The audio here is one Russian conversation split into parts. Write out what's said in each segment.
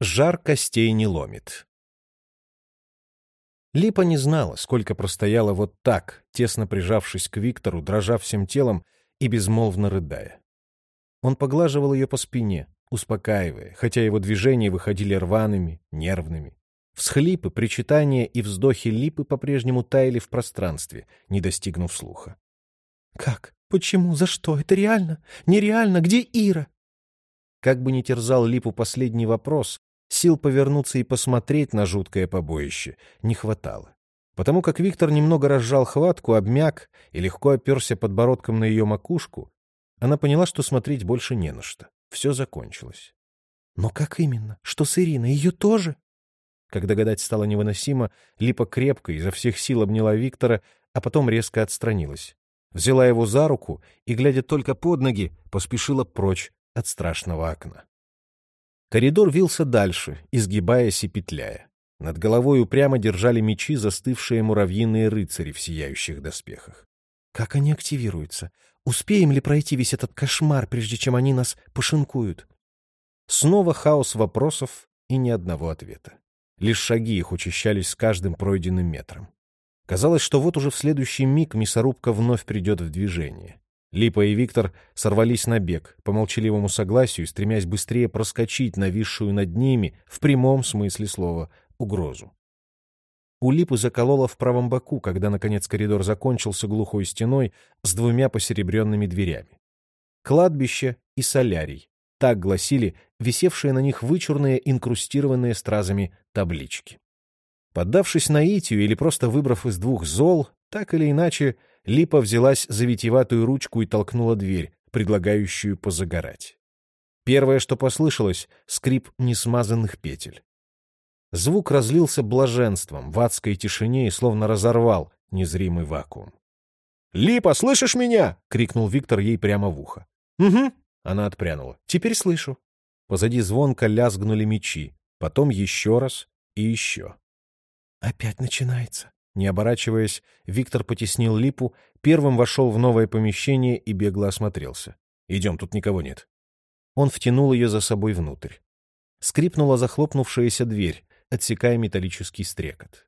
Жар костей не ломит. Липа не знала, сколько простояла вот так, тесно прижавшись к Виктору, дрожа всем телом и безмолвно рыдая. Он поглаживал ее по спине, успокаивая, хотя его движения выходили рваными, нервными. Всхлипы, причитания и вздохи Липы по-прежнему таяли в пространстве, не достигнув слуха. «Как? Почему? За что? Это реально? Нереально? Где Ира?» Как бы ни терзал Липу последний вопрос, сил повернуться и посмотреть на жуткое побоище не хватало. Потому как Виктор немного разжал хватку, обмяк и легко оперся подбородком на ее макушку, она поняла, что смотреть больше не на что. Все закончилось. «Но как именно? Что с Ириной? Ее тоже?» Когда гадать стало невыносимо, Липа крепко изо всех сил обняла Виктора, а потом резко отстранилась. Взяла его за руку и, глядя только под ноги, поспешила прочь от страшного окна. Коридор вился дальше, изгибаясь и петляя. Над головой упрямо держали мечи застывшие муравьиные рыцари в сияющих доспехах. «Как они активируются? Успеем ли пройти весь этот кошмар, прежде чем они нас пошинкуют?» Снова хаос вопросов и ни одного ответа. Лишь шаги их учащались с каждым пройденным метром. Казалось, что вот уже в следующий миг мясорубка вновь придет в движение. Липа и Виктор сорвались на бег, по молчаливому согласию, стремясь быстрее проскочить нависшую над ними, в прямом смысле слова, угрозу. У Липы заколола в правом боку, когда, наконец, коридор закончился глухой стеной с двумя посеребренными дверями. Кладбище и солярий. Так гласили висевшие на них вычурные, инкрустированные стразами таблички. Поддавшись наитию или просто выбрав из двух зол, так или иначе, Липа взялась за витиеватую ручку и толкнула дверь, предлагающую позагорать. Первое, что послышалось — скрип несмазанных петель. Звук разлился блаженством в адской тишине и словно разорвал незримый вакуум. «Липа, слышишь меня?» — крикнул Виктор ей прямо в ухо. «Угу», — она отпрянула. «Теперь слышу». Позади звонко лязгнули мечи, потом еще раз и еще. «Опять начинается». Не оборачиваясь, Виктор потеснил Липу, первым вошел в новое помещение и бегло осмотрелся. «Идем, тут никого нет». Он втянул ее за собой внутрь. Скрипнула захлопнувшаяся дверь, отсекая металлический стрекот.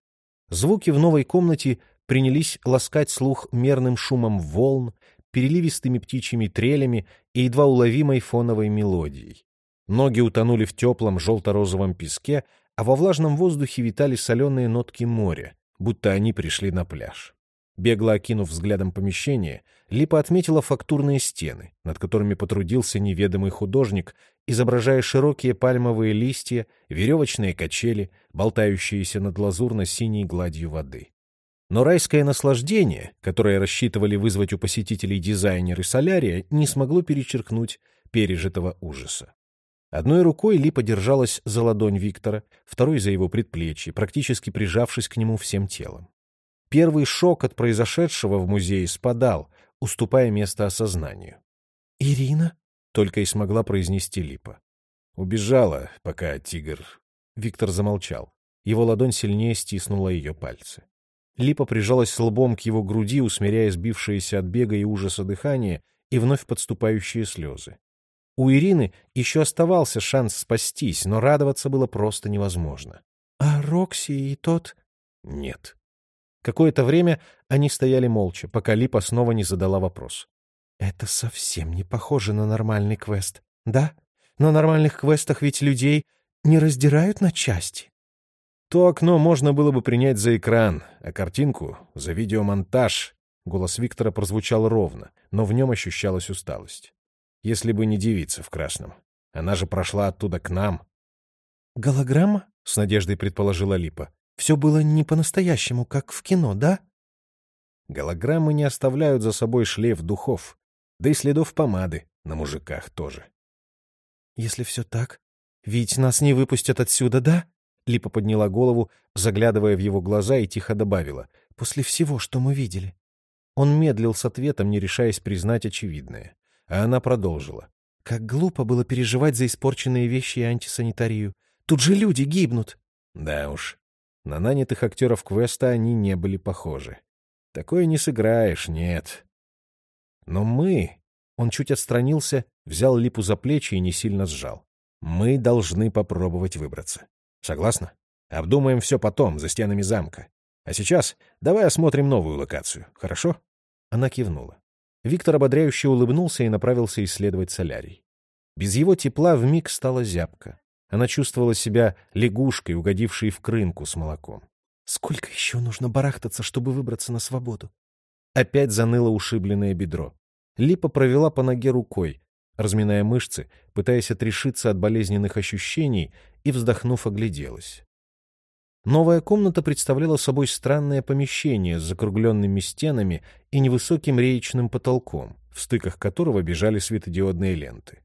Звуки в новой комнате принялись ласкать слух мерным шумом волн, переливистыми птичьими трелями и едва уловимой фоновой мелодией. Ноги утонули в теплом желто-розовом песке, а во влажном воздухе витали соленые нотки моря, будто они пришли на пляж. Бегло окинув взглядом помещение, Липа отметила фактурные стены, над которыми потрудился неведомый художник, изображая широкие пальмовые листья, веревочные качели, болтающиеся над лазурно-синей гладью воды. Но райское наслаждение, которое рассчитывали вызвать у посетителей дизайнеры солярия, не смогло перечеркнуть пережитого ужаса. Одной рукой Липа держалась за ладонь Виктора, второй за его предплечье, практически прижавшись к нему всем телом. Первый шок от произошедшего в музее спадал, уступая место осознанию. «Ирина?» — только и смогла произнести Липа. Убежала, пока тигр... Виктор замолчал. Его ладонь сильнее стиснула ее пальцы. Липа прижалась лбом к его груди, усмиряя сбившееся от бега и ужаса дыхание и вновь подступающие слезы. У Ирины еще оставался шанс спастись, но радоваться было просто невозможно. — А Рокси и тот? — Нет. Какое-то время они стояли молча, пока Липа снова не задала вопрос. — Это совсем не похоже на нормальный квест, да? На нормальных квестах ведь людей не раздирают на части. То окно можно было бы принять за экран, а картинку — за видеомонтаж. Голос Виктора прозвучал ровно, но в нем ощущалась усталость если бы не девица в красном. Она же прошла оттуда к нам. «Голограмма?» — с надеждой предположила Липа. «Все было не по-настоящему, как в кино, да?» Голограммы не оставляют за собой шлейф духов, да и следов помады на мужиках тоже. «Если все так, ведь нас не выпустят отсюда, да?» Липа подняла голову, заглядывая в его глаза, и тихо добавила. «После всего, что мы видели». Он медлил с ответом, не решаясь признать очевидное. А она продолжила. «Как глупо было переживать за испорченные вещи и антисанитарию. Тут же люди гибнут!» Да уж, на нанятых актеров квеста они не были похожи. Такое не сыграешь, нет. Но мы... Он чуть отстранился, взял Липу за плечи и не сильно сжал. Мы должны попробовать выбраться. Согласна? Обдумаем все потом, за стенами замка. А сейчас давай осмотрим новую локацию, хорошо?» Она кивнула. Виктор ободряюще улыбнулся и направился исследовать солярий. Без его тепла вмиг стала зябка. Она чувствовала себя лягушкой, угодившей в крынку с молоком. «Сколько еще нужно барахтаться, чтобы выбраться на свободу?» Опять заныло ушибленное бедро. Липа провела по ноге рукой, разминая мышцы, пытаясь отрешиться от болезненных ощущений, и, вздохнув, огляделась. Новая комната представляла собой странное помещение с закругленными стенами и невысоким реечным потолком, в стыках которого бежали светодиодные ленты.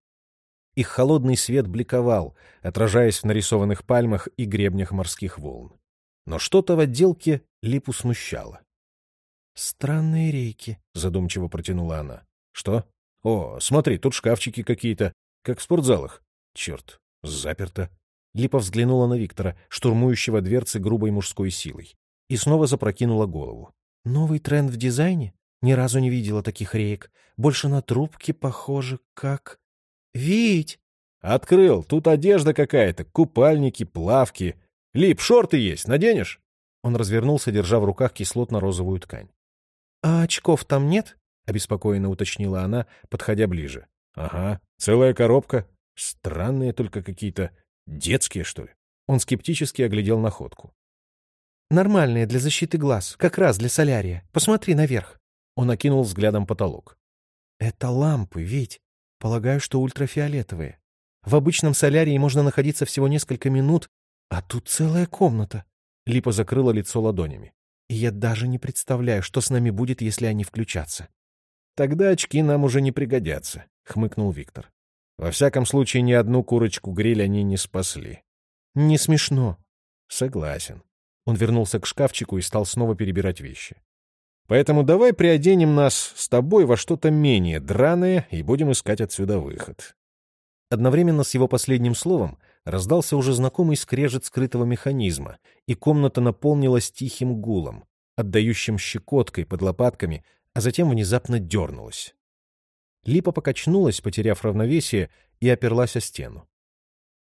Их холодный свет бликовал, отражаясь в нарисованных пальмах и гребнях морских волн. Но что-то в отделке Липу смущало. «Странные рейки», — задумчиво протянула она. «Что? О, смотри, тут шкафчики какие-то, как в спортзалах. Черт, заперто». Липа взглянула на Виктора, штурмующего дверцы грубой мужской силой, и снова запрокинула голову. «Новый тренд в дизайне? Ни разу не видела таких реек. Больше на трубки похоже, как...» «Вить!» «Открыл. Тут одежда какая-то, купальники, плавки. Лип, шорты есть, наденешь?» Он развернулся, держа в руках кислотно-розовую ткань. «А очков там нет?» — обеспокоенно уточнила она, подходя ближе. «Ага, целая коробка. Странные только какие-то. Детские, что ли?» Он скептически оглядел находку. «Нормальные для защиты глаз, как раз для солярия. Посмотри наверх». Он окинул взглядом потолок. «Это лампы, ведь. Полагаю, что ультрафиолетовые. В обычном солярии можно находиться всего несколько минут, а тут целая комната». Липа закрыла лицо ладонями. «И я даже не представляю, что с нами будет, если они включатся». «Тогда очки нам уже не пригодятся», — хмыкнул Виктор. Во всяком случае, ни одну курочку-гриль они не спасли. Не смешно. Согласен. Он вернулся к шкафчику и стал снова перебирать вещи. Поэтому давай приоденем нас с тобой во что-то менее драное и будем искать отсюда выход. Одновременно с его последним словом раздался уже знакомый скрежет скрытого механизма, и комната наполнилась тихим гулом, отдающим щекоткой под лопатками, а затем внезапно дернулась. Липа покачнулась, потеряв равновесие, и оперлась о стену.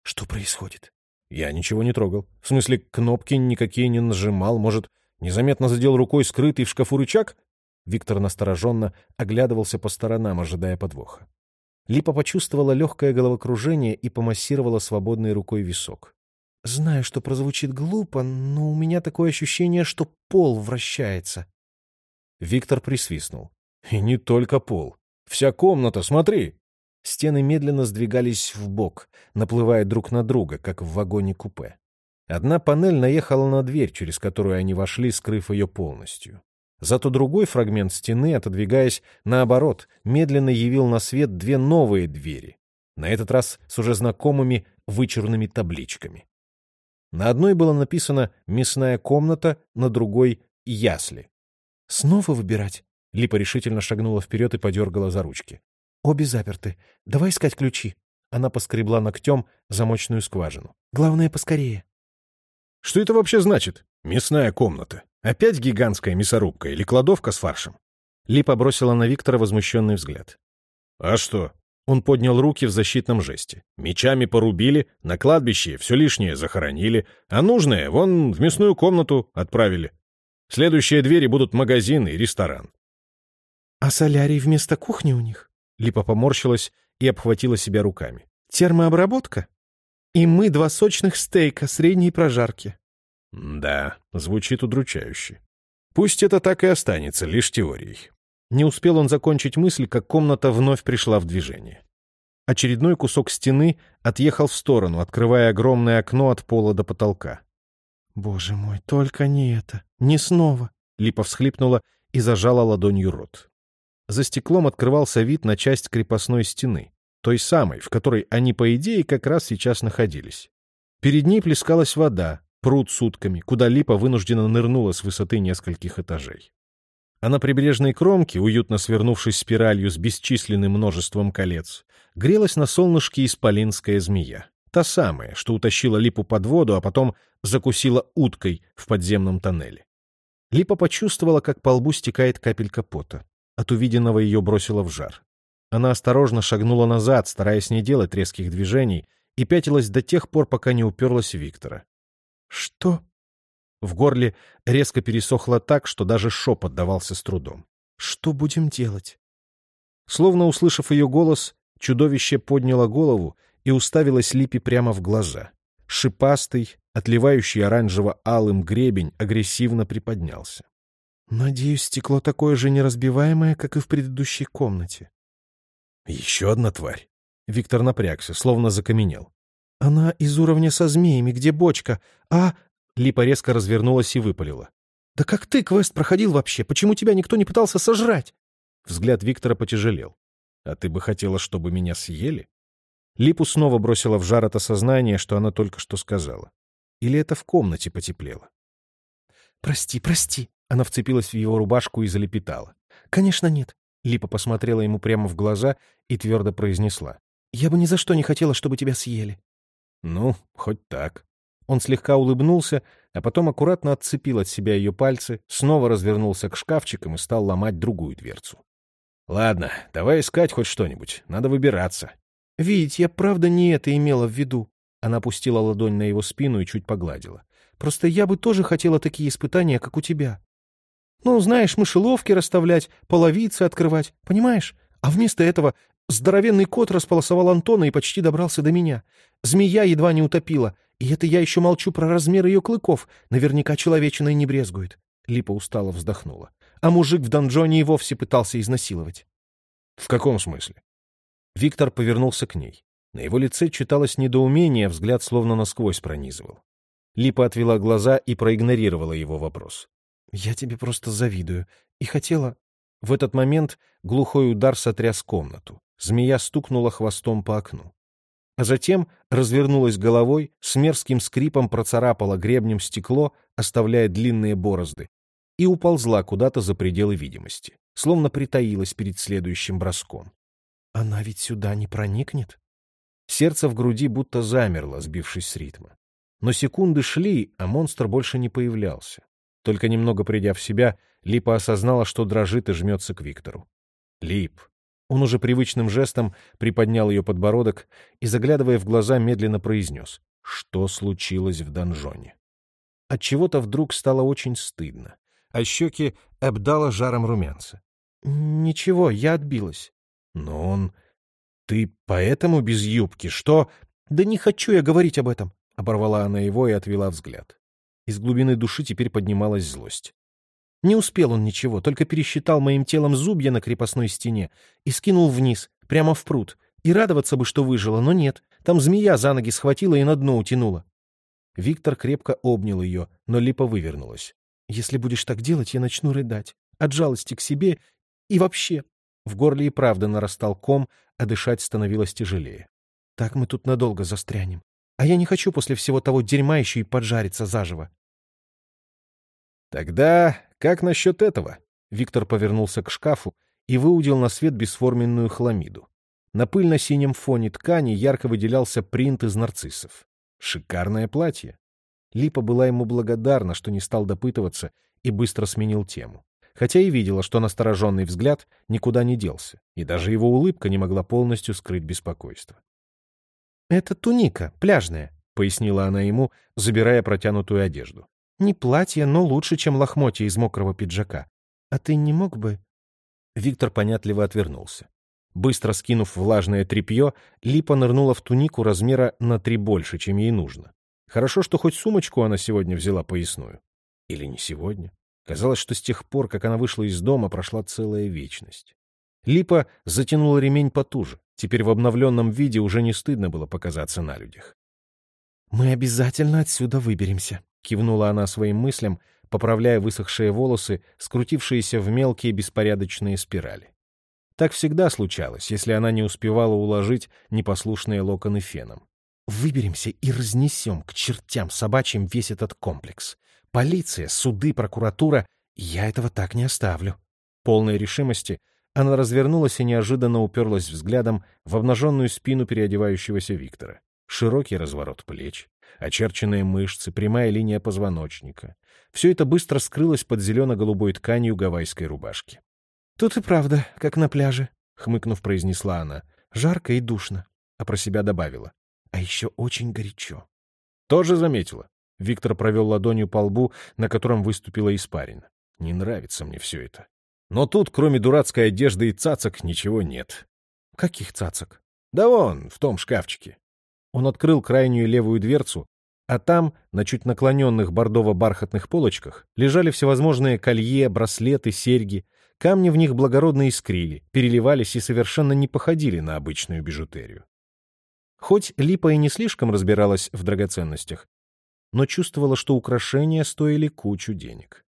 «Что происходит?» «Я ничего не трогал. В смысле, кнопки никакие не нажимал. Может, незаметно задел рукой скрытый в шкафу рычаг?» Виктор настороженно оглядывался по сторонам, ожидая подвоха. Липа почувствовала легкое головокружение и помассировала свободной рукой висок. «Знаю, что прозвучит глупо, но у меня такое ощущение, что пол вращается». Виктор присвистнул. «И не только пол. Вся комната, смотри!» Стены медленно сдвигались в бок, наплывая друг на друга, как в вагоне-купе. Одна панель наехала на дверь, через которую они вошли, скрыв ее полностью. Зато другой фрагмент стены, отодвигаясь наоборот, медленно явил на свет две новые двери, на этот раз с уже знакомыми вычурными табличками. На одной было написано «Мясная комната», на другой — «Ясли». «Снова выбирать?» Липа решительно шагнула вперед и подергала за ручки. «Обе заперты. Давай искать ключи». Она поскребла ногтем замочную скважину. «Главное, поскорее». «Что это вообще значит? Мясная комната. Опять гигантская мясорубка или кладовка с фаршем?» Липа бросила на Виктора возмущенный взгляд. «А что?» Он поднял руки в защитном жесте. «Мечами порубили, на кладбище все лишнее захоронили, а нужное вон в мясную комнату отправили. Следующие двери будут магазин и ресторан. «А солярий вместо кухни у них?» Липа поморщилась и обхватила себя руками. «Термообработка? И мы два сочных стейка средней прожарки». «Да, звучит удручающе. Пусть это так и останется лишь теорией». Не успел он закончить мысль, как комната вновь пришла в движение. Очередной кусок стены отъехал в сторону, открывая огромное окно от пола до потолка. «Боже мой, только не это! Не снова!» Липа всхлипнула и зажала ладонью рот. За стеклом открывался вид на часть крепостной стены, той самой, в которой они, по идее, как раз сейчас находились. Перед ней плескалась вода, пруд с утками, куда Липа вынужденно нырнула с высоты нескольких этажей. А на прибрежной кромке, уютно свернувшись спиралью с бесчисленным множеством колец, грелась на солнышке исполинская змея. Та самая, что утащила Липу под воду, а потом закусила уткой в подземном тоннеле. Липа почувствовала, как по лбу стекает капелька пота. От увиденного ее бросило в жар. Она осторожно шагнула назад, стараясь не делать резких движений, и пятилась до тех пор, пока не уперлась Виктора. «Что?» В горле резко пересохло так, что даже шепот давался с трудом. «Что будем делать?» Словно услышав ее голос, чудовище подняло голову и уставилось Липе прямо в глаза. Шипастый, отливающий оранжево-алым гребень агрессивно приподнялся. «Надеюсь, стекло такое же неразбиваемое, как и в предыдущей комнате». «Еще одна тварь». Виктор напрягся, словно закаменел. «Она из уровня со змеями, где бочка, а...» Липа резко развернулась и выпалила. «Да как ты квест проходил вообще? Почему тебя никто не пытался сожрать?» Взгляд Виктора потяжелел. «А ты бы хотела, чтобы меня съели?» Липу снова бросила в жар от осознания, что она только что сказала. Или это в комнате потеплело? «Прости, прости!» Она вцепилась в его рубашку и залепетала. «Конечно нет!» Липа посмотрела ему прямо в глаза и твердо произнесла. «Я бы ни за что не хотела, чтобы тебя съели». «Ну, хоть так». Он слегка улыбнулся, а потом аккуратно отцепил от себя ее пальцы, снова развернулся к шкафчикам и стал ломать другую дверцу. «Ладно, давай искать хоть что-нибудь. Надо выбираться». «Видеть, я правда не это имела в виду». Она опустила ладонь на его спину и чуть погладила. «Просто я бы тоже хотела такие испытания, как у тебя. Ну, знаешь, мышеловки расставлять, половицы открывать, понимаешь? А вместо этого здоровенный кот располосовал Антона и почти добрался до меня. Змея едва не утопила, и это я еще молчу про размер ее клыков. Наверняка человечиной не брезгует». Липа устало вздохнула. А мужик в донжоне и вовсе пытался изнасиловать. «В каком смысле?» Виктор повернулся к ней. На его лице читалось недоумение, взгляд словно насквозь пронизывал. Липа отвела глаза и проигнорировала его вопрос. «Я тебе просто завидую. И хотела...» В этот момент глухой удар сотряс комнату. Змея стукнула хвостом по окну. А затем развернулась головой, с мерзким скрипом процарапала гребнем стекло, оставляя длинные борозды, и уползла куда-то за пределы видимости, словно притаилась перед следующим броском. Она ведь сюда не проникнет? Сердце в груди будто замерло, сбившись с ритма. Но секунды шли, а монстр больше не появлялся. Только немного придя в себя, Липа осознала, что дрожит и жмется к Виктору. Лип. Он уже привычным жестом приподнял ее подбородок и, заглядывая в глаза, медленно произнес, что случилось в донжоне. Отчего-то вдруг стало очень стыдно, а щеки обдало жаром румянца. «Ничего, я отбилась». Но он... Ты поэтому без юбки? Что? Да не хочу я говорить об этом. Оборвала она его и отвела взгляд. Из глубины души теперь поднималась злость. Не успел он ничего, только пересчитал моим телом зубья на крепостной стене и скинул вниз, прямо в пруд. И радоваться бы, что выжила, но нет. Там змея за ноги схватила и на дно утянула. Виктор крепко обнял ее, но липа вывернулась. «Если будешь так делать, я начну рыдать. От жалости к себе и вообще. В горле и правда нарастал ком, а дышать становилось тяжелее. «Так мы тут надолго застрянем. А я не хочу после всего того дерьма еще и поджариться заживо». «Тогда как насчет этого?» Виктор повернулся к шкафу и выудил на свет бесформенную хламиду. На пыльно-синем фоне ткани ярко выделялся принт из нарциссов. Шикарное платье. Липа была ему благодарна, что не стал допытываться и быстро сменил тему хотя и видела, что настороженный взгляд никуда не делся, и даже его улыбка не могла полностью скрыть беспокойство. «Это туника, пляжная», — пояснила она ему, забирая протянутую одежду. «Не платье, но лучше, чем лохмотья из мокрого пиджака. А ты не мог бы...» Виктор понятливо отвернулся. Быстро скинув влажное тряпье, Липа нырнула в тунику размера на три больше, чем ей нужно. Хорошо, что хоть сумочку она сегодня взяла поясную. Или не сегодня. Казалось, что с тех пор, как она вышла из дома, прошла целая вечность. Липа затянула ремень потуже. Теперь в обновленном виде уже не стыдно было показаться на людях. «Мы обязательно отсюда выберемся», — кивнула она своим мыслям, поправляя высохшие волосы, скрутившиеся в мелкие беспорядочные спирали. Так всегда случалось, если она не успевала уложить непослушные локоны феном. «Выберемся и разнесем к чертям собачьим весь этот комплекс. Полиция, суды, прокуратура. Я этого так не оставлю. Полной решимости она развернулась и неожиданно уперлась взглядом в обнаженную спину переодевающегося Виктора. Широкий разворот плеч, очерченные мышцы, прямая линия позвоночника. Все это быстро скрылось под зелено-голубой тканью гавайской рубашки. «Тут и правда, как на пляже», — хмыкнув, произнесла она. «Жарко и душно», а про себя добавила. а еще очень горячо. Тоже заметила. Виктор провел ладонью по лбу, на котором выступила испарина. Не нравится мне все это. Но тут, кроме дурацкой одежды и цацок, ничего нет. Каких цацок? Да вон, в том шкафчике. Он открыл крайнюю левую дверцу, а там, на чуть наклоненных бордово-бархатных полочках, лежали всевозможные колье, браслеты, серьги. Камни в них благородно искрили, переливались и совершенно не походили на обычную бижутерию. Хоть Липа и не слишком разбиралась в драгоценностях, но чувствовала, что украшения стоили кучу денег.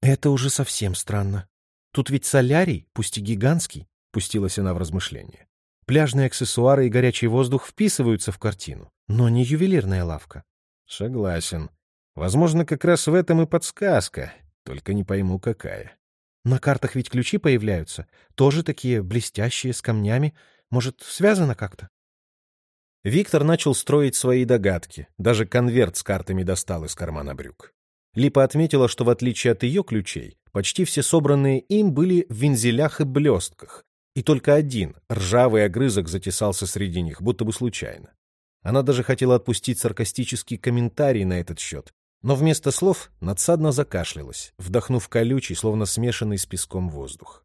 «Это уже совсем странно. Тут ведь солярий, пусть и гигантский», — пустилась она в размышления. «Пляжные аксессуары и горячий воздух вписываются в картину, но не ювелирная лавка». «Согласен. Возможно, как раз в этом и подсказка, только не пойму, какая». «На картах ведь ключи появляются, тоже такие блестящие, с камнями. Может, связано как-то?» Виктор начал строить свои догадки, даже конверт с картами достал из кармана брюк. Липа отметила, что в отличие от ее ключей, почти все собранные им были в вензелях и блестках, и только один, ржавый огрызок затесался среди них, будто бы случайно. Она даже хотела отпустить саркастический комментарий на этот счет, но вместо слов надсадно закашлялась, вдохнув колючий, словно смешанный с песком воздух.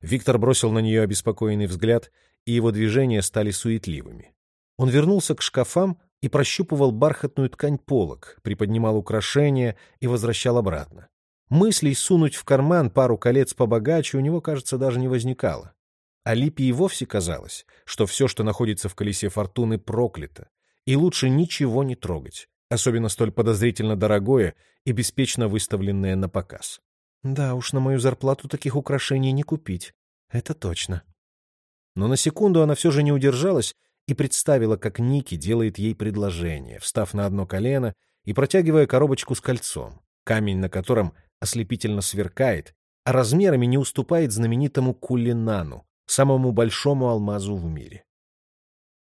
Виктор бросил на нее обеспокоенный взгляд, и его движения стали суетливыми. Он вернулся к шкафам и прощупывал бархатную ткань полок, приподнимал украшения и возвращал обратно. Мыслей сунуть в карман пару колец побогаче у него, кажется, даже не возникало. А Липе и вовсе казалось, что все, что находится в колесе фортуны, проклято, и лучше ничего не трогать, особенно столь подозрительно дорогое и беспечно выставленное на показ. Да уж, на мою зарплату таких украшений не купить. Это точно. Но на секунду она все же не удержалась и представила, как Ники делает ей предложение, встав на одно колено и протягивая коробочку с кольцом, камень на котором ослепительно сверкает, а размерами не уступает знаменитому кулинану, самому большому алмазу в мире.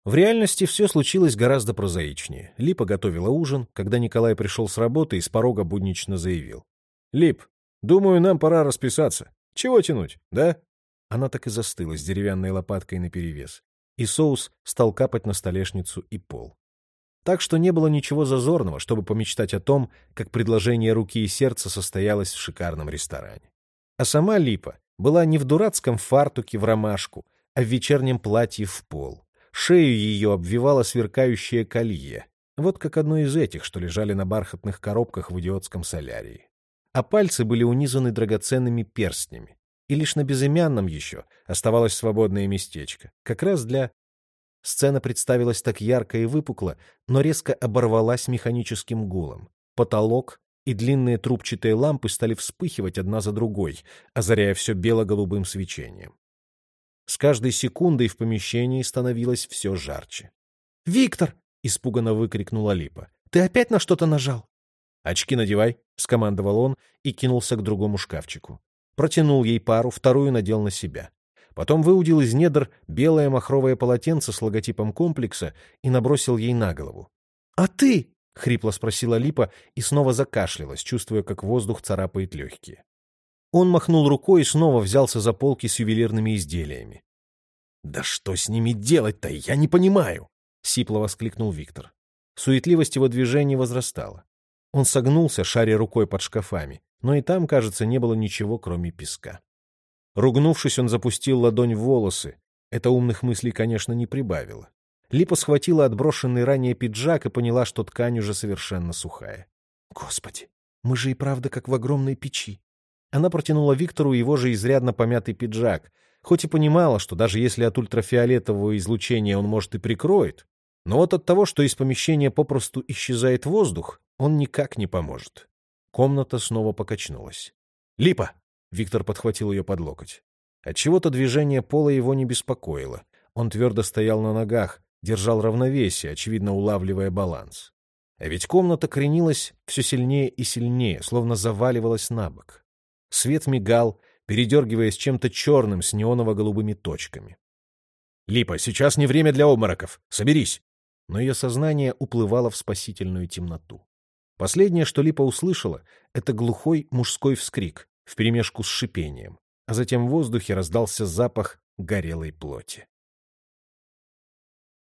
В реальности все случилось гораздо прозаичнее. Липа готовила ужин, когда Николай пришел с работы и с порога буднично заявил. «Лип, думаю, нам пора расписаться. Чего тянуть, да?» Она так и застыла с деревянной лопаткой наперевес и соус стал капать на столешницу и пол. Так что не было ничего зазорного, чтобы помечтать о том, как предложение руки и сердца состоялось в шикарном ресторане. А сама Липа была не в дурацком фартуке в ромашку, а в вечернем платье в пол. Шею ее обвивало сверкающее колье, вот как одно из этих, что лежали на бархатных коробках в идиотском солярии. А пальцы были унизаны драгоценными перстнями, и лишь на безымянном еще оставалось свободное местечко, как раз для... Сцена представилась так ярко и выпукло, но резко оборвалась механическим гулом. Потолок и длинные трубчатые лампы стали вспыхивать одна за другой, озаряя все бело-голубым свечением. С каждой секундой в помещении становилось все жарче. «Виктор!» — испуганно выкрикнула Липа. «Ты опять на что-то нажал?» «Очки надевай», — скомандовал он и кинулся к другому шкафчику. Протянул ей пару, вторую надел на себя. Потом выудил из недр белое махровое полотенце с логотипом комплекса и набросил ей на голову. «А ты?» — хрипло спросила Липа и снова закашлялась, чувствуя, как воздух царапает легкие. Он махнул рукой и снова взялся за полки с ювелирными изделиями. «Да что с ними делать-то, я не понимаю!» — сипло воскликнул Виктор. Суетливость его движений возрастала. Он согнулся, шаря рукой под шкафами, но и там, кажется, не было ничего, кроме песка. Ругнувшись, он запустил ладонь в волосы. Это умных мыслей, конечно, не прибавило. Липа схватила отброшенный ранее пиджак и поняла, что ткань уже совершенно сухая. «Господи, мы же и правда как в огромной печи». Она протянула Виктору его же изрядно помятый пиджак, хоть и понимала, что даже если от ультрафиолетового излучения он, может, и прикроет, но вот от того, что из помещения попросту исчезает воздух, он никак не поможет. Комната снова покачнулась. «Липа!» — Виктор подхватил ее под локоть. Отчего-то движение пола его не беспокоило. Он твердо стоял на ногах, держал равновесие, очевидно улавливая баланс. А ведь комната кренилась все сильнее и сильнее, словно заваливалась на бок. Свет мигал, передергиваясь чем-то черным с неоново-голубыми точками. «Липа, сейчас не время для обмороков! Соберись!» Но ее сознание уплывало в спасительную темноту. Последнее, что Липа услышала, это глухой мужской вскрик вперемешку с шипением, а затем в воздухе раздался запах горелой плоти.